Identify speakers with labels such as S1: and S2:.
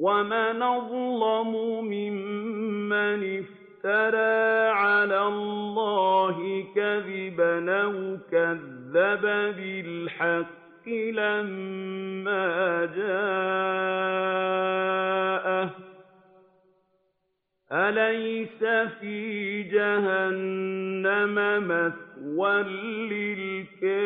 S1: وَمَنْ أَظْلَمُ مِمَّنِ افْتَرَىٰ عَلَى اللَّهِ كَذِبًا أَوْ كَذَّبَ بِالْحَقِّ لَمَّا جَاءَهُ ۚ أَلَيْسَ فِي جَهَنَّمَ مَثْوًى لِّلْكَافِرِينَ